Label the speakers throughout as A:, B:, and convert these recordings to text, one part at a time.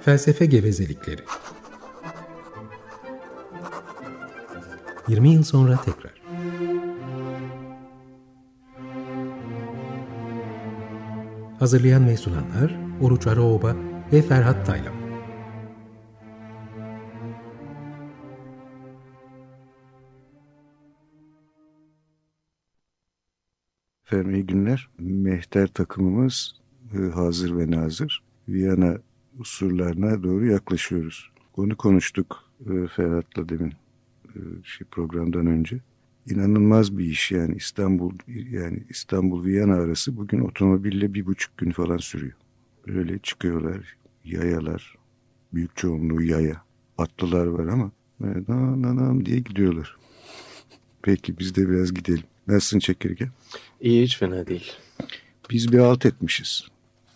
A: Felsefe gevezelikleri. 20 yıl sonra tekrar. Hazırlayan ve sunanlar Oruç Araoba ve Ferhat Taylan.
B: Efendim iyi günler. Mehter takımımız e, hazır ve nazır. Viyana usullerine doğru yaklaşıyoruz. Onu konuştuk e, Ferhat'la demin e, şey programdan önce. İnanılmaz bir iş yani İstanbul yani İstanbul Viyana arası bugün otomobille bir buçuk gün falan sürüyor. Böyle çıkıyorlar yayalar büyük çoğunluğu yaya atlılar var ama na na na diye gidiyorlar. Peki biz de biraz gidelim. Nasılsın çekirge?
C: İyi hiç fena değil.
B: Biz bir alt etmişiz.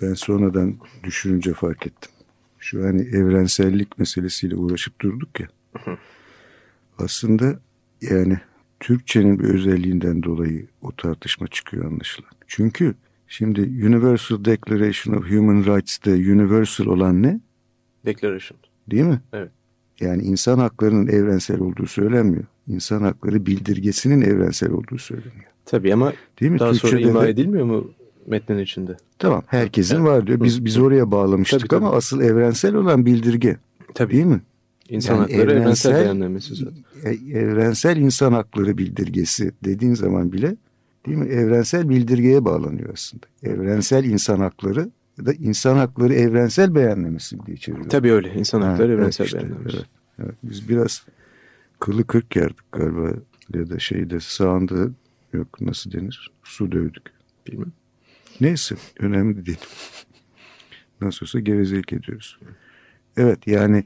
B: Ben sonradan düşününce fark ettim. Şu hani evrensellik meselesiyle uğraşıp durduk ya. Aslında yani Türkçenin bir özelliğinden dolayı o tartışma çıkıyor anlaşılan. Çünkü şimdi Universal Declaration of Human Rights'te universal olan ne?
C: Declaration.
B: Değil mi?
C: Evet.
B: Yani insan haklarının evrensel olduğu söylenmiyor. İnsan hakları bildirgesinin evrensel olduğu söyleniyor.
C: Tabii ama
B: Değil mi?
C: daha sonra
B: Türkçe'de
C: ima
B: de-
C: edilmiyor mu metnin içinde?
B: Tamam herkesin
C: Evet.
B: var diyor. Biz biz oraya bağlamıştık
C: Tabii, tabii.
B: ama asıl evrensel olan bildirge.
C: Tabii.
B: Değil mi?
C: İnsan
B: Yani
C: hakları evrensel
B: evrensel-
C: beyannamesi zaten.
B: E- evrensel insan hakları bildirgesi dediğin zaman bile değil mi? Evrensel bildirgeye bağlanıyor aslında. Evrensel insan hakları ya da insan hakları evrensel beyannamesi diye çeviriyor.
C: Tabii öyle. İnsan
B: Ha,
C: hakları
B: evet
C: evrensel
B: işte, evet, evet. Biz biraz kılı kırk yerdik galiba ya da şeyde sağında yok nasıl denir? Su dövdük.
C: Bilmem.
B: Neyse önemli değil. Nasıl olsa gevezelik ediyoruz. Evet yani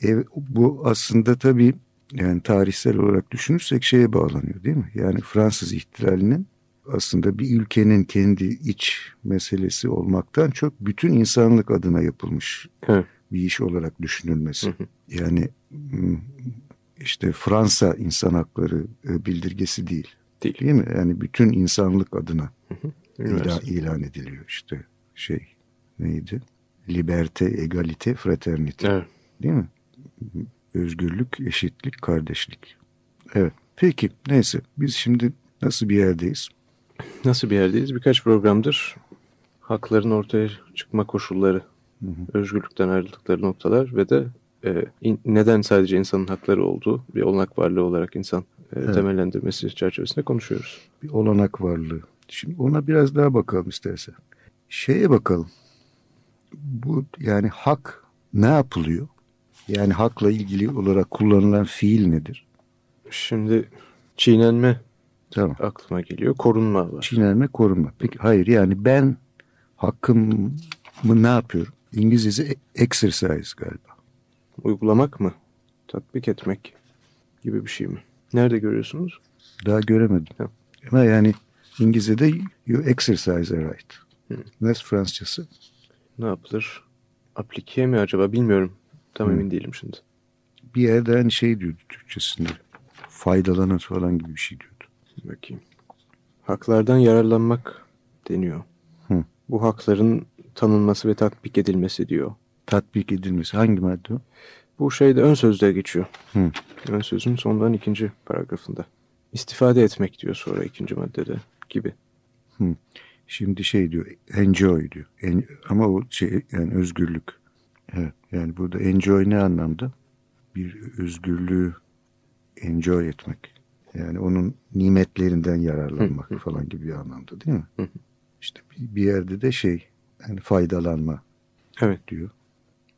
B: ev, bu aslında tabii yani tarihsel olarak düşünürsek şeye bağlanıyor değil mi? Yani Fransız ihtilalinin aslında bir ülkenin kendi iç meselesi olmaktan çok bütün insanlık adına yapılmış
C: Evet.
B: bir iş olarak düşünülmesi.
C: Hı hı.
B: Yani işte Fransa insan hakları e, bildirgesi değil.
C: Değil.
B: Değil mi? Yani bütün insanlık adına. İlan, ilan ediliyor işte şey neydi? Liberté, egalite, fraternite.
C: Evet.
B: Değil mi? Özgürlük, eşitlik, kardeşlik. Evet. Peki neyse biz şimdi nasıl bir yerdeyiz?
C: Nasıl bir yerdeyiz? Birkaç programdır hakların ortaya çıkma koşulları, özgürlükten ayrıldıkları noktalar ve de e, in- neden sadece insanın hakları olduğu bir olanak varlığı olarak insan e,
B: Evet.
C: temellendirmesi çerçevesinde konuşuyoruz.
B: Bir olanak varlığı. Şimdi ona biraz daha bakalım istersen. Şeye bakalım. Bu yani hak ne yapılıyor? Yani hakla ilgili olarak kullanılan fiil nedir?
C: Şimdi çiğnenme
B: Tamam.
C: aklıma geliyor. Korunma var.
B: Çiğnenme, korunma. Peki hayır yani ben hakkımı ne yapıyorum? İngilizcesi exercise galiba.
C: Uygulamak mı? Tatbik etmek gibi bir şey mi? Nerede görüyorsunuz?
B: Daha göremedim.
C: Tamam.
B: Ama yani İngilizce'de you exercise a right. Nasıl Fransızcası?
C: Ne yapılır? Aplike mi acaba bilmiyorum. Tam
B: Hı.
C: emin değilim şimdi.
B: Bir yerde hani şey diyordu Türkçesinde. Faydalanır falan gibi bir şey diyordu.
C: Bakayım. Haklardan yararlanmak deniyor.
B: Hı.
C: Bu hakların tanınması ve tatbik edilmesi diyor.
B: Tatbik edilmesi. Hangi madde o?
C: Bu şeyde ön sözde geçiyor.
B: Hı.
C: Ön sözün sondan ikinci paragrafında. İstifade etmek diyor sonra ikinci maddede gibi.
B: Şimdi şey diyor, enjoy diyor. En- ama o şey yani özgürlük. Evet, yani burada enjoy ne anlamda? Bir özgürlüğü enjoy etmek. Yani onun nimetlerinden yararlanmak falan gibi bir anlamda değil mi? İşte bir- bir yerde de şey, yani faydalanma
C: Evet.
B: diyor.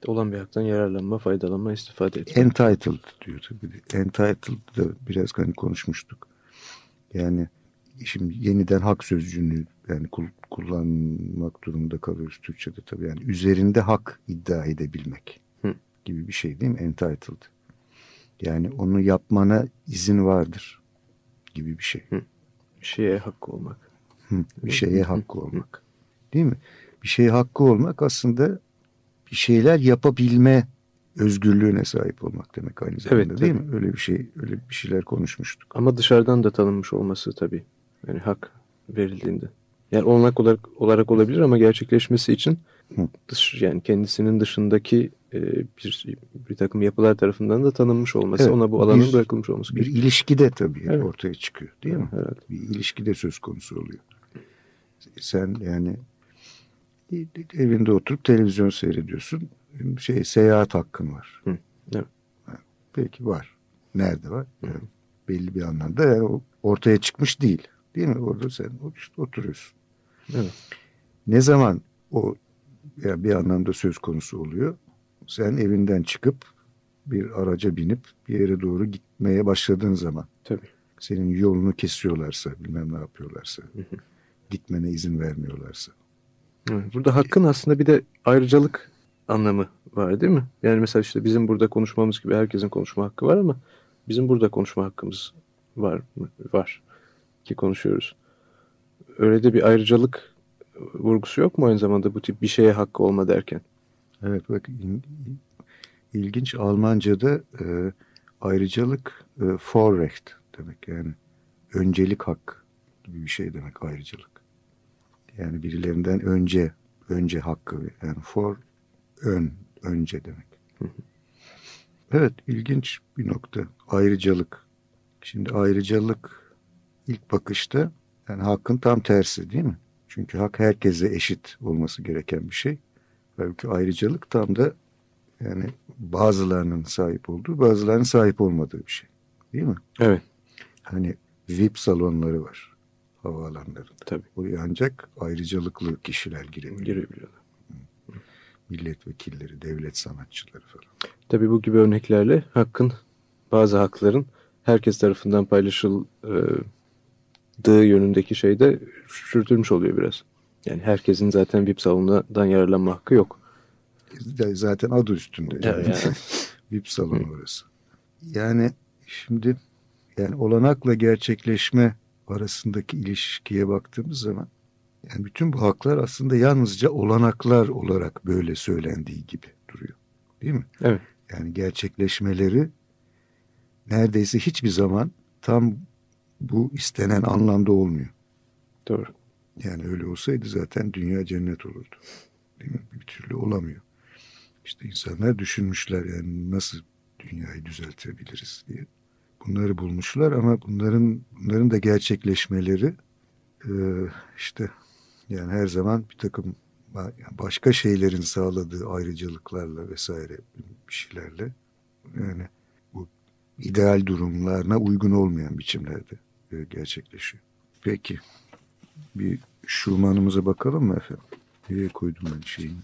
C: Olan bir haktan yararlanma, faydalanma, istifade etmek.
B: Entitled diyor tabii. Entitled da biraz hani konuşmuştuk. Yani şimdi yeniden hak sözcüğünü yani kul- kullanmak durumunda kalıyoruz Türkçe'de tabii. Yani üzerinde hak iddia edebilmek
C: Hı.
B: gibi bir şey değil mi? Entitled. Yani onu yapmana izin vardır gibi bir şey.
C: Bir şeye hakkı olmak.
B: Hı, Bir şeye hakkı olmak. Değil mi? Bir şeye hakkı olmak aslında bir şeyler yapabilme özgürlüğüne sahip olmak demek aynı zamanda
C: Evet,
B: değil
C: tabii.
B: mi? Öyle bir şey, öyle bir şeyler konuşmuştuk.
C: Ama dışarıdan da tanınmış olması tabii. Yani hak verildiğinde. Yani olanak olarak, olarak olabilir ama gerçekleşmesi için dış, yani kendisinin dışındaki e, bir, bir takım yapılar tarafından da tanınmış olması,
B: Evet,
C: ona bu alanın
B: bir-
C: bırakılmış olması
B: Bir
C: gerekiyor.
B: ilişkide tabii
C: Evet.
B: ortaya çıkıyor değil mi?
C: Herhalde.
B: Bir ilişkide söz konusu oluyor. Sen yani evinde oturup televizyon seyrediyorsun. Şey seyahat hakkın var.
C: Hı, evet.
B: Peki var. Nerede var? Yani belli bir anlamda yani ortaya çıkmış değil. Değil mi? Orada sen işte oturuyorsun.
C: Evet.
B: Ne zaman o yani bir anlamda söz konusu oluyor? Sen evinden çıkıp bir araca binip bir yere doğru gitmeye başladığın zaman
C: Tabii.
B: senin yolunu kesiyorlarsa bilmem ne yapıyorlarsa gitmene izin vermiyorlarsa.
C: Evet, Burada hakkın aslında bir de ayrıcalık anlamı var değil mi? Yani mesela işte bizim burada konuşmamız gibi herkesin konuşma hakkı var ama bizim burada konuşma hakkımız var mı? Var ki konuşuyoruz. Öyle de bir ayrıcalık vurgusu yok mu aynı zamanda bu tip bir şeye hakkı olma derken?
B: Evet bak in- ilginç Almanca'da e, ayrıcalık e, Vorrecht demek yani öncelik hak gibi bir şey demek ayrıcalık. Yani birilerinden önce önce hakkı yani for ön önce demek. Evet ilginç bir nokta ayrıcalık. Şimdi ayrıcalık ilk bakışta yani hakkın tam tersi değil mi? Çünkü hak herkese eşit olması gereken bir şey. Halbuki ayrıcalık tam da yani bazılarının sahip olduğu, bazılarının sahip olmadığı bir şey. Değil mi?
C: Evet
B: Hani VIP salonları var havaalanlarında.
C: tabii
B: Oraya ancak ayrıcalıklı kişiler girebiliyor.
C: girebiliyorlar.
B: Milletvekilleri, devlet sanatçıları falan.
C: Tabii bu gibi örneklerle hakkın bazı hakların herkes tarafından paylaşıldığı yönündeki şey de sürtülmüş oluyor biraz. Yani herkesin zaten VIP salonundan yararlanma hakkı yok.
B: Zaten adı üstünde.
C: Evet, yani.
B: VIP salonu orası. Yani şimdi yani olanakla gerçekleşme arasındaki ilişkiye baktığımız zaman yani bütün bu haklar aslında yalnızca olanaklar olarak böyle söylendiği gibi duruyor. Değil mi?
C: Evet.
B: Yani gerçekleşmeleri neredeyse hiçbir zaman tam bu istenen anlamda olmuyor.
C: Doğru.
B: Yani öyle olsaydı zaten dünya cennet olurdu. Değil mi? Bir türlü olamıyor. İşte insanlar düşünmüşler yani nasıl dünyayı düzeltebiliriz diye. Bunları bulmuşlar ama bunların bunların da gerçekleşmeleri e, işte yani her zaman bir takım başka şeylerin sağladığı ayrıcalıklarla vesaire bir şeylerle yani bu ideal durumlarına uygun olmayan biçimlerde gerçekleşiyor. Peki bir Schumann'ımıza bakalım mı efendim? Nereye koydum ben şeyini?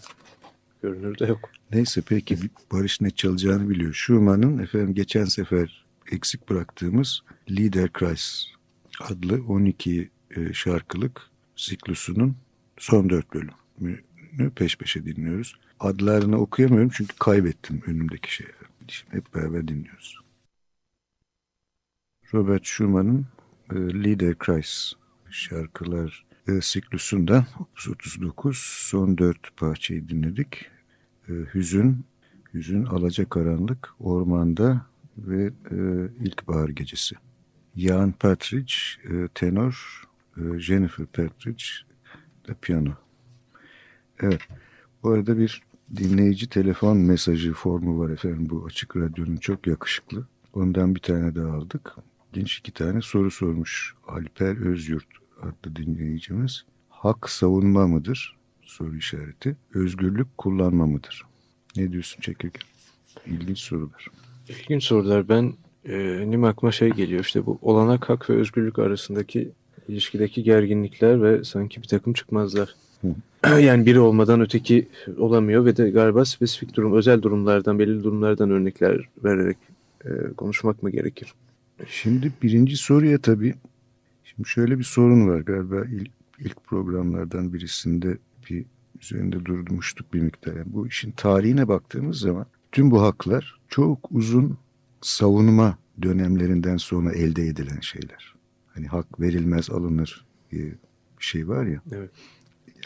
C: Görünürde yok.
B: Neyse peki Barış ne çalacağını biliyor. Schumann'ın efendim geçen sefer eksik bıraktığımız Liederkreis adlı 12 e, şarkılık siklusunun son dört bölümünü peş peşe dinliyoruz. Adlarını okuyamıyorum çünkü kaybettim önümdeki şeyi. Şimdi hep beraber dinliyoruz. Robert Schumann'ın e, Liederkreis şarkılar e, siklusundan 39 son dört parçayı dinledik. E, hüzün, hüzün, alacakaranlık, ormanda ve ilkbahar gecesi. Jan Partridge, tenor, Jennifer Partridge de piyano. Evet, bu arada bir dinleyici telefon mesajı formu var efendim bu açık radyonun çok yakışıklı. Ondan bir tane daha aldık. Genç iki tane soru sormuş Alper Özyurt adlı dinleyicimiz. Hak savunma mıdır? Soru işareti. Özgürlük kullanma mıdır? Ne diyorsun Çekirge? İlginç sorular.
C: İlginç sorular. Ben e, aklıma şey geliyor işte bu olanak hak ve özgürlük arasındaki ilişkideki gerginlikler ve sanki bir takım çıkmazlar. yani biri olmadan öteki olamıyor ve de galiba spesifik durum, özel durumlardan, belirli durumlardan örnekler vererek e, konuşmak mı gerekir?
B: Şimdi birinci soruya tabii şimdi şöyle bir sorun var galiba ilk, ilk programlardan birisinde bir üzerinde durmuştuk bir miktar. Yani bu işin tarihine baktığımız zaman tüm bu haklar çok uzun savunma dönemlerinden sonra elde edilen şeyler. Hani hak verilmez alınır diye bir şey var ya.
C: Evet.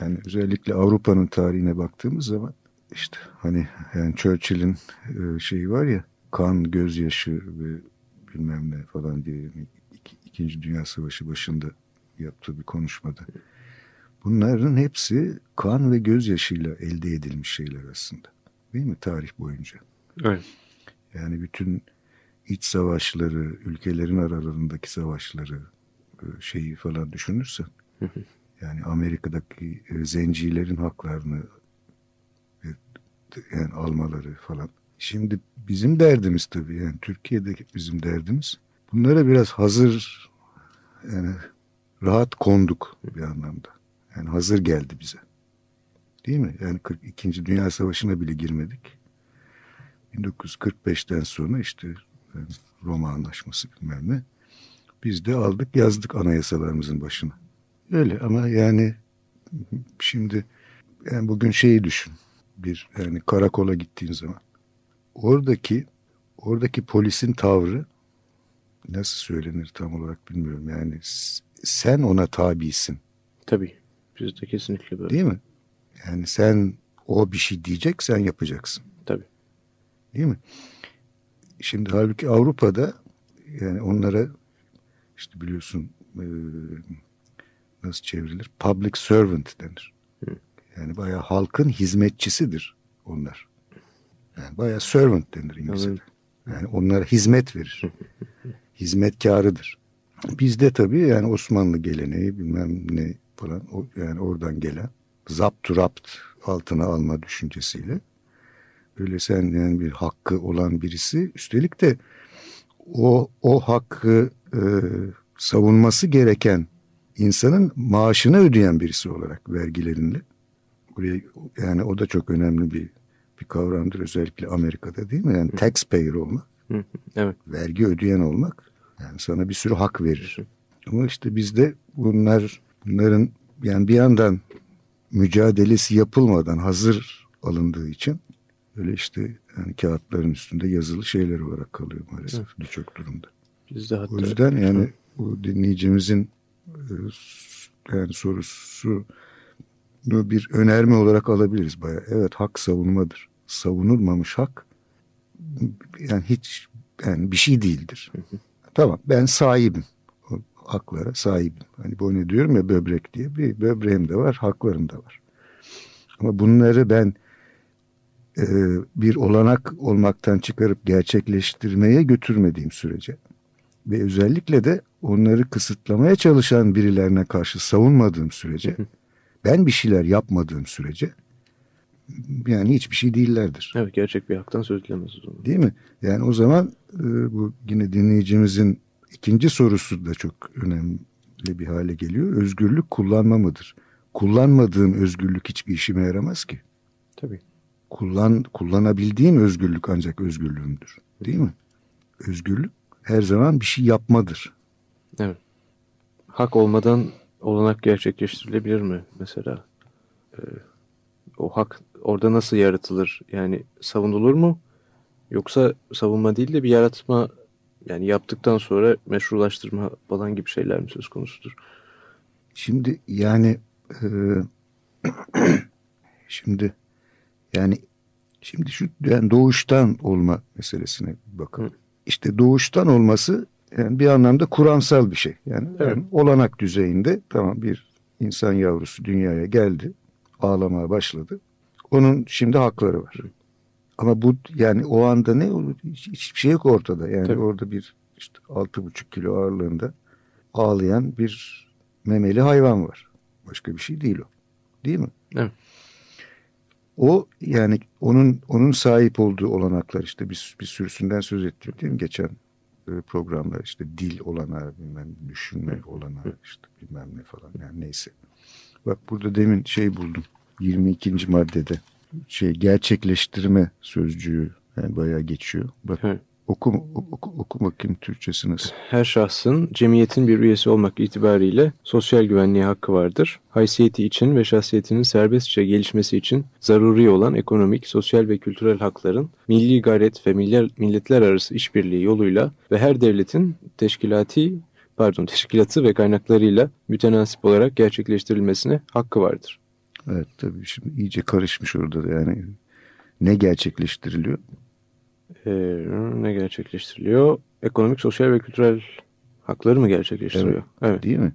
B: Yani özellikle Avrupa'nın tarihine baktığımız zaman işte hani yani Churchill'in e, şeyi var ya kan, gözyaşı ve bilmem ne falan diye yani İki- İkinci Dünya Savaşı başında yaptığı bir konuşmada. Bunların hepsi kan ve gözyaşıyla elde edilmiş şeyler aslında. Değil mi tarih boyunca?
C: Evet.
B: Yani bütün iç savaşları, ülkelerin aralarındaki savaşları e, şeyi falan düşünürsen yani Amerika'daki e, zencilerin haklarını e, yani almaları falan. Şimdi bizim derdimiz tabii yani Türkiye'deki bizim derdimiz bunlara biraz hazır yani rahat konduk bir anlamda. Yani hazır geldi bize. Değil mi? Yani 42. Dünya Savaşı'na bile girmedik. 1945'ten sonra işte Roma Anlaşması bilmem ne. Biz de aldık yazdık anayasalarımızın başına. Öyle ama yani şimdi yani bugün şeyi düşün. Bir yani karakola gittiğin zaman. Oradaki oradaki polisin tavrı nasıl söylenir tam olarak bilmiyorum. Yani sen ona tabisin.
C: Tabii. Bizde kesinlikle böyle.
B: Değil mi? Yani sen o bir şey diyecek sen yapacaksın.
C: Tabii.
B: Değil mi? Şimdi halbuki Avrupa'da yani onlara işte biliyorsun e, nasıl çevrilir? Public servant denir. Hı. Yani bayağı halkın hizmetçisidir onlar. Yani bayağı servant denir İngilizce'de. Yani onlara hizmet verir. Hizmetkarıdır. Bizde tabii yani Osmanlı geleneği bilmem ne falan yani oradan gelen zapt rapt altına alma düşüncesiyle öyle sen yani bir hakkı olan birisi üstelik de o o hakkı e, savunması gereken insanın maaşını ödeyen birisi olarak vergilerinle buraya yani o da çok önemli bir bir kavramdır özellikle Amerika'da değil mi? Yani taxpayer olmak.
C: Evet.
B: Vergi ödeyen olmak yani sana bir sürü hak verir. Ama işte bizde bunlar bunların yani bir yandan mücadelesi yapılmadan hazır alındığı için öyle işte yani kağıtların üstünde yazılı şeyler olarak kalıyor maalesef evet. birçok durumda.
C: Bizde hatta,
B: o yüzden yani bu dinleyicimizin e, yani sorusu bir önerme olarak alabiliriz bayağı. Evet hak savunmadır. Savunulmamış hak yani hiç yani bir şey değildir. Tamam ben sahibim. O haklara sahibim. Hani bu ne diyorum ya böbrek diye. Bir böbreğim de var, haklarım da var. Ama bunları ben e, bir olanak olmaktan çıkarıp gerçekleştirmeye götürmediğim sürece ve özellikle de onları kısıtlamaya çalışan birilerine karşı savunmadığım sürece ben bir şeyler yapmadığım sürece yani hiçbir şey değillerdir.
C: Evet gerçek bir haktan söz edilemez o zaman.
B: Değil mi? Yani o zaman e, bu yine dinleyicimizin ikinci sorusu da çok önemli bir hale geliyor. Özgürlük kullanma mıdır? Kullanmadığım özgürlük hiçbir işime yaramaz ki.
C: Tabii.
B: Kullan, kullanabildiğim özgürlük ancak özgürlüğümdür. Değil mi? Özgürlük her zaman bir şey yapmadır.
C: Evet. Hak olmadan olanak gerçekleştirilebilir mi mesela? Ee, o hak orada nasıl yaratılır? Yani savunulur mu? Yoksa savunma değil de bir yaratma yani yaptıktan sonra meşrulaştırma falan gibi şeyler mi söz konusudur?
B: Şimdi yani e, şimdi yani şimdi şu yani doğuştan olma meselesine bakın. Hı. İşte doğuştan olması yani bir anlamda kuramsal bir şey. Yani, evet. yani olanak düzeyinde tamam bir insan yavrusu dünyaya geldi ağlamaya başladı. Onun şimdi hakları var. Ama bu yani o anda ne olur? Hiç, hiçbir şey yok ortada. Yani Tabii. orada bir işte altı buçuk kilo ağırlığında ağlayan bir memeli hayvan var. Başka bir şey değil o. Değil mi?
C: Evet.
B: O yani onun onun sahip olduğu olanaklar işte bir, bir sürüsünden söz ettik değil mi? Geçen e, programlar işte dil olanağı bilmem düşünme olanağı işte bilmem ne falan yani neyse. Bak burada demin şey buldum 22. maddede şey gerçekleştirme sözcüğü yani bayağı geçiyor. Bak evet. oku, oku, oku bakayım Türkçesi nasıl?
C: Her şahsın cemiyetin bir üyesi olmak itibariyle sosyal güvenliğe hakkı vardır. Haysiyeti için ve şahsiyetinin serbestçe gelişmesi için zaruri olan ekonomik, sosyal ve kültürel hakların milli gayret ve milletler arası işbirliği yoluyla ve her devletin teşkilati pardon teşkilatı ve kaynaklarıyla mütenasip olarak gerçekleştirilmesine hakkı vardır.
B: Evet tabii şimdi iyice karışmış orada da yani ne gerçekleştiriliyor?
C: Ee, ne gerçekleştiriliyor? Ekonomik, sosyal ve kültürel hakları mı gerçekleştiriyor?
B: Evet. evet. Değil mi?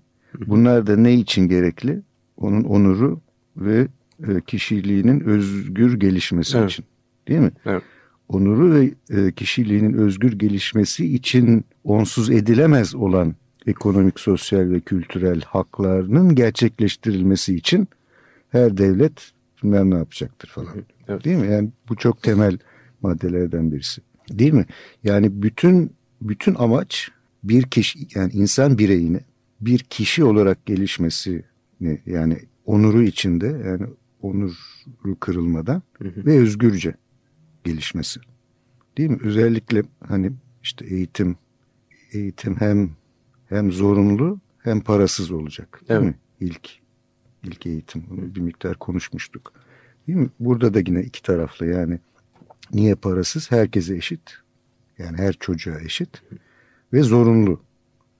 B: Bunlar da ne için gerekli? onun onuru ve e, kişiliğinin özgür gelişmesi
C: Evet.
B: için. Değil mi?
C: Evet.
B: Onuru ve e, kişiliğinin özgür gelişmesi için onsuz edilemez olan ekonomik, sosyal ve kültürel haklarının gerçekleştirilmesi için her devlet bilmem ne yapacaktır falan.
C: Evet.
B: Değil mi? Yani bu çok temel maddelerden birisi. Değil mi? Yani bütün bütün amaç bir kişi yani insan bireyini bir kişi olarak gelişmesi yani onuru içinde yani onuru kırılmadan
C: Hı hı.
B: ve özgürce gelişmesi. Değil mi? Özellikle hani işte eğitim eğitim hem hem zorunlu hem parasız olacak. Değil
C: Evet.
B: mi? İlk ilk eğitim. Onu bir miktar konuşmuştuk. Değil mi? Burada da yine iki taraflı yani niye parasız? Herkese eşit. Yani her çocuğa eşit ve zorunlu.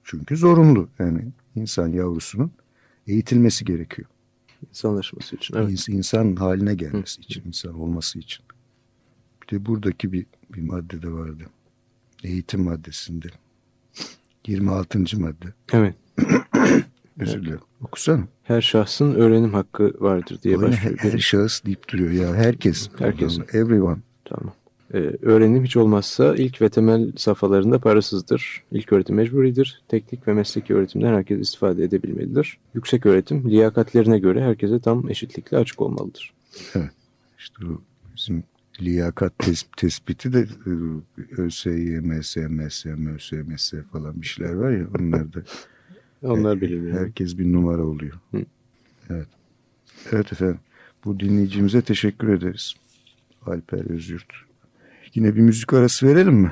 B: Çünkü zorunlu. Yani insan yavrusunun eğitilmesi gerekiyor.
C: İnsanlaşması için. Evet.
B: İns- insan haline gelmesi için, insan olması için. Bir de buradaki bir, bir madde de vardı. Eğitim maddesinde. 26. madde.
C: Evet.
B: Özür dilerim. Okusana.
C: Her şahsın öğrenim hakkı vardır diye
B: Oyuna
C: başlıyor.
B: her, her şahıs deyip duruyor ya. Herkes.
C: Herkes.
B: Everyone.
C: Tamam. Ee, öğrenim hiç olmazsa ilk ve temel safhalarında parasızdır. İlk öğretim mecburidir. Teknik ve mesleki öğretimden herkes istifade edebilmelidir. Yüksek öğretim liyakatlerine göre herkese tam eşitlikle açık olmalıdır.
B: İşte o bizim liyakat tes- tespiti de e, ÖSY, MS, MS, MS falan bir şeyler var ya onlar da
C: Onlar bilinmiyor.
B: herkes bir numara oluyor.
C: Hı.
B: Evet. Evet efendim. Bu dinleyicimize teşekkür ederiz. Alper Özyurt. Yine bir müzik arası verelim mi?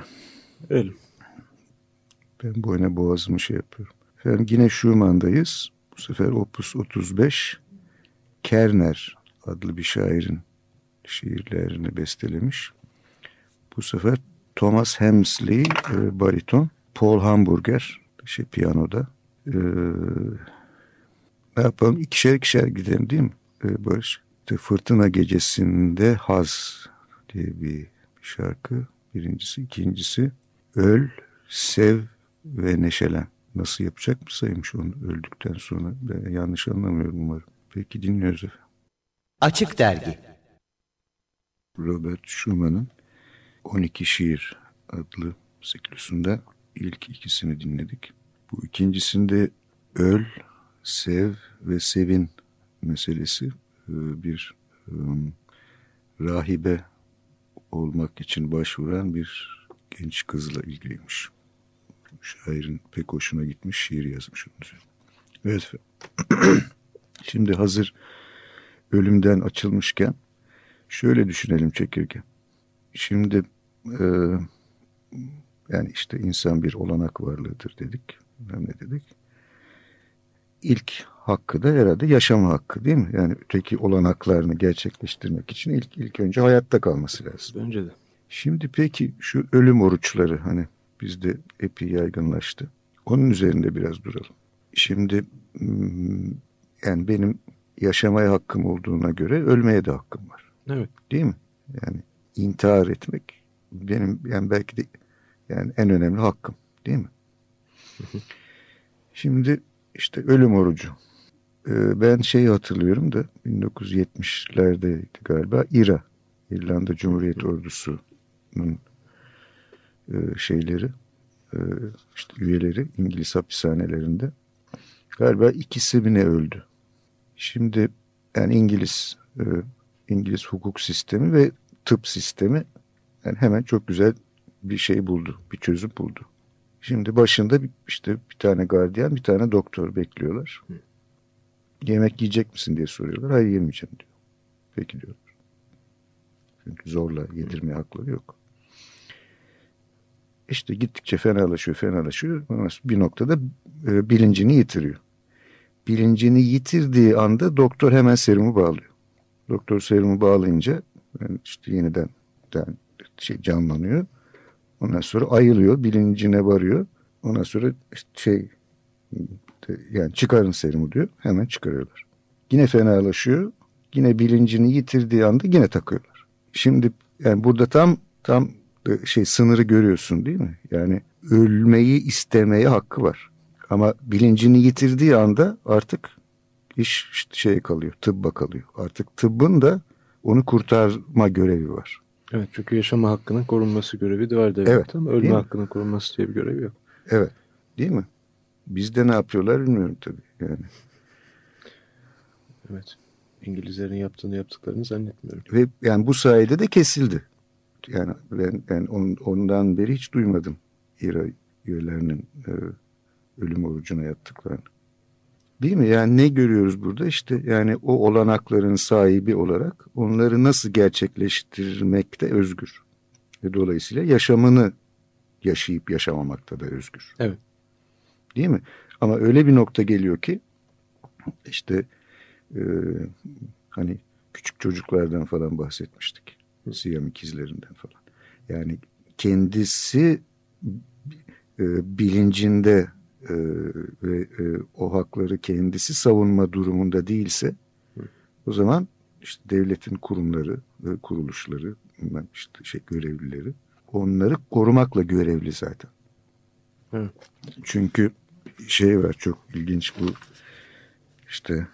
C: Öyle.
B: Ben boyuna boğazımı şey yapıyorum. Efendim yine Schumann'dayız. Bu sefer Opus 35 Kerner adlı bir şairin şiirlerini bestelemiş. Bu sefer Thomas Hemsley e, bariton, Paul Hamburger şey piyanoda. E, ne yapalım? İkişer ikişer gidelim değil mi e, Barış? İşte Fırtına Gecesinde Haz diye bir, şarkı. Birincisi. ikincisi Öl, Sev ve Neşelen. Nasıl yapacak mı saymış onu öldükten sonra? Ben yanlış anlamıyorum umarım. Peki dinliyoruz efendim.
D: Açık Dergi
B: Robert Schumann'ın 12 Şiir adlı siklusunda ilk ikisini dinledik. Bu ikincisinde öl, sev ve sevin meselesi e, bir e, rahibe olmak için başvuran bir genç kızla ilgiliymiş. Şairin pek hoşuna gitmiş şiir yazmış onun. Evet. Şimdi hazır ölümden açılmışken şöyle düşünelim çekirge. Şimdi e, yani işte insan bir olanak varlığıdır dedik. Ne dedik. İlk hakkı da herhalde yaşama hakkı değil mi? Yani öteki olanaklarını gerçekleştirmek için ilk, ilk önce hayatta kalması lazım.
C: Bence de.
B: Şimdi peki şu ölüm oruçları hani bizde epey yaygınlaştı. Onun üzerinde biraz duralım. Şimdi hmm, yani benim yaşamaya hakkım olduğuna göre ölmeye de hakkım var.
C: Evet.
B: Değil mi? Yani intihar etmek benim yani belki de yani en önemli hakkım değil mi? Şimdi işte ölüm orucu. Ee, ben şeyi hatırlıyorum da 1970'lerdeydi galiba İRA İrlanda Cumhuriyet Ordusu'nun e, şeyleri e, işte üyeleri İngiliz hapishanelerinde galiba ikisi mi ne öldü. Şimdi yani İngiliz e, İngiliz hukuk sistemi ve tıp sistemi yani hemen çok güzel bir şey buldu, bir çözüm buldu. Şimdi başında işte bir tane gardiyan, bir tane doktor bekliyorlar. Yemek yiyecek misin diye soruyorlar. Hayır yemeyeceğim diyor. Peki diyorlar. Çünkü zorla yedirmeye hakları yok. İşte gittikçe fenalaşıyor, fenalaşıyor. Bir noktada e, bilincini yitiriyor. Bilincini yitirdiği anda doktor hemen serumu bağlıyor. Doktor serumu bağlayınca yani işte yeniden yani şey canlanıyor. Ondan sonra ayılıyor, bilincine varıyor. Ondan sonra işte şey yani çıkarın serumu diyor. Hemen çıkarıyorlar. Yine fenalaşıyor. Yine bilincini yitirdiği anda yine takıyorlar. Şimdi yani burada tam tam şey sınırı görüyorsun değil mi? Yani ölmeyi istemeye hakkı var. Ama bilincini yitirdiği anda artık iş işte şeye kalıyor, tıbba kalıyor. Artık tıbbın da onu kurtarma görevi var.
C: Evet çünkü yaşama hakkının korunması görevi de var devlet
B: Evet,
C: ama ölme hakkının korunması diye bir görevi yok.
B: Evet, değil mi? Bizde ne yapıyorlar bilmiyorum tabii yani.
C: Evet. İngilizlerin yaptığını yaptıklarını zannetmiyorum.
B: Ve yani bu sayede de kesildi. Yani ben, on- ondan beri hiç duymadım İRA üyelerinin e, ölüm orucuna yattıklarını. Değil mi? Yani ne görüyoruz burada? İşte yani o olanakların sahibi olarak onları nasıl gerçekleştirmekte özgür. Ve dolayısıyla yaşamını yaşayıp yaşamamakta da özgür.
C: Evet.
B: Değil mi? Ama öyle bir nokta geliyor ki işte e, hani küçük çocuklardan falan bahsetmiştik. Siyam ikizlerinden falan. Yani kendisi e, bilincinde e, ve e, o hakları kendisi savunma durumunda değilse o zaman işte devletin kurumları, e, kuruluşları, işte şey görevlileri onları korumakla görevli zaten.
C: Evet.
B: Çünkü şey var çok ilginç bu işte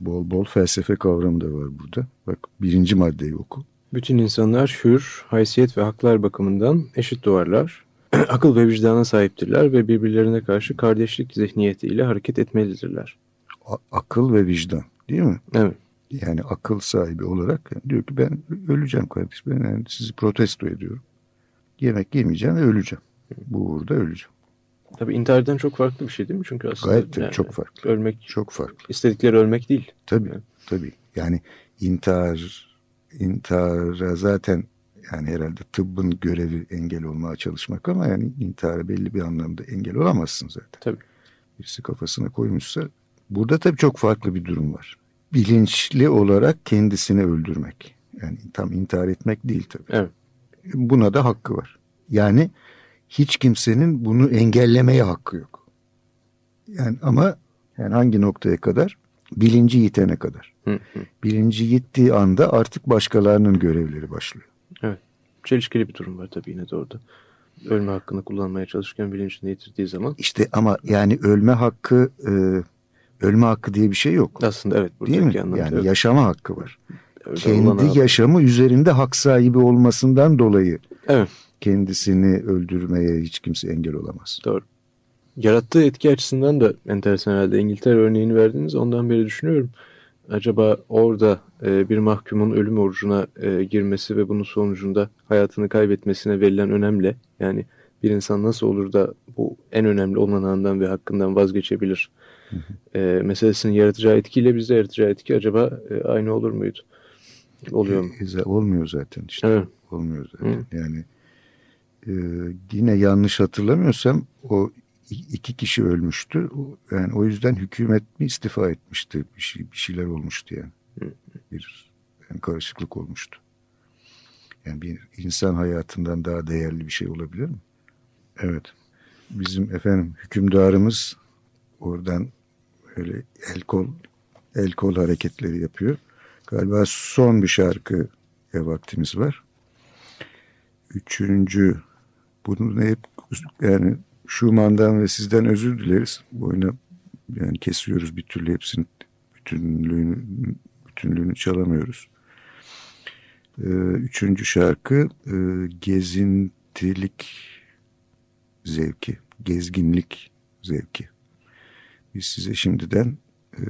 B: bol bol felsefe kavramı da var burada. Bak birinci maddeyi oku.
C: Bütün insanlar hür, haysiyet ve haklar bakımından eşit doğarlar. Akıl ve vicdana sahiptirler ve birbirlerine karşı kardeşlik zihniyetiyle hareket etmelidirler.
B: A- akıl ve vicdan değil mi?
C: Evet.
B: Yani akıl sahibi olarak yani diyor ki ben öleceğim kardeşim. Ben yani sizi protesto ediyorum. Yemek yemeyeceğim ve öleceğim. Bu uğurda öleceğim.
C: Tabii intihardan çok farklı bir şey değil mi? Çünkü aslında
B: Gayet tabii çok farklı.
C: ölmek,
B: Çok farklı.
C: istedikleri ölmek değil.
B: Tabii
C: Evet.
B: tabii. Yani intihar intihara zaten yani herhalde tıbbın görevi engel olmaya çalışmak ama yani intihara belli bir anlamda engel olamazsın zaten.
C: Tabii.
B: Birisi kafasına koymuşsa burada tabii çok farklı bir durum var. Bilinçli olarak kendisini öldürmek. Yani tam intihar etmek değil tabii.
C: Evet.
B: Buna da hakkı var. Yani hiç kimsenin bunu engellemeye hakkı yok. Yani ama yani hangi noktaya kadar? Bilinci yitene kadar.
C: Hı hı.
B: Bilinci yittiği anda artık başkalarının görevleri başlıyor.
C: Çelişkili bir durum var tabii yine de orada. Ölme hakkını kullanmaya çalışırken bilincini yitirdiği zaman
B: İşte ama yani ölme hakkı e, ölme hakkı diye bir şey yok.
C: aslında evet
B: Değil mi?
C: anlamda
B: Yani
C: evet.
B: yaşama hakkı var.
C: Öyle
B: Kendi yaşamı üzerinde hak sahibi olmasından dolayı
C: Evet
B: kendisini öldürmeye hiç kimse engel olamaz.
C: doğru. Yarattığı etki açısından da enteresan herhalde. İngiltere örneğini verdiniz ondan beri düşünüyorum. Acaba orada e, bir mahkumun ölüm orucuna e, girmesi ve bunun sonucunda hayatını kaybetmesine verilen önemle yani bir insan nasıl olur da bu en önemli olanağından ve hakkından vazgeçebilir e, meselesinin yaratacağı etkiyle bizde yaratacağı etki acaba e, aynı olur muydu? Oluyor mu?
B: E, olmuyor zaten işte.
C: Evet.
B: Olmuyor zaten. Yani e, yine yanlış hatırlamıyorsam o iki kişi ölmüştü. Yani o yüzden hükümet mi istifa etmişti? Bir, şey, bir şeyler olmuştu yani. Bir yani karışıklık olmuştu. Yani bir insan hayatından daha değerli bir şey olabilir mi? Evet. Bizim efendim hükümdarımız oradan öyle el kol el kol hareketleri yapıyor. Galiba son bir şarkıya vaktimiz var. Üçüncü bunu hep yani Schumann'dan ve sizden özür dileriz. Bu oyunu yani kesiyoruz bir türlü hepsinin bütünlüğünü bütünlüğünü çalamıyoruz. Ee, üçüncü şarkı e, gezintilik zevki, gezginlik zevki. Biz size şimdiden e,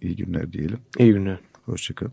B: iyi günler diyelim.
C: İyi günler.
B: Hoşçakalın.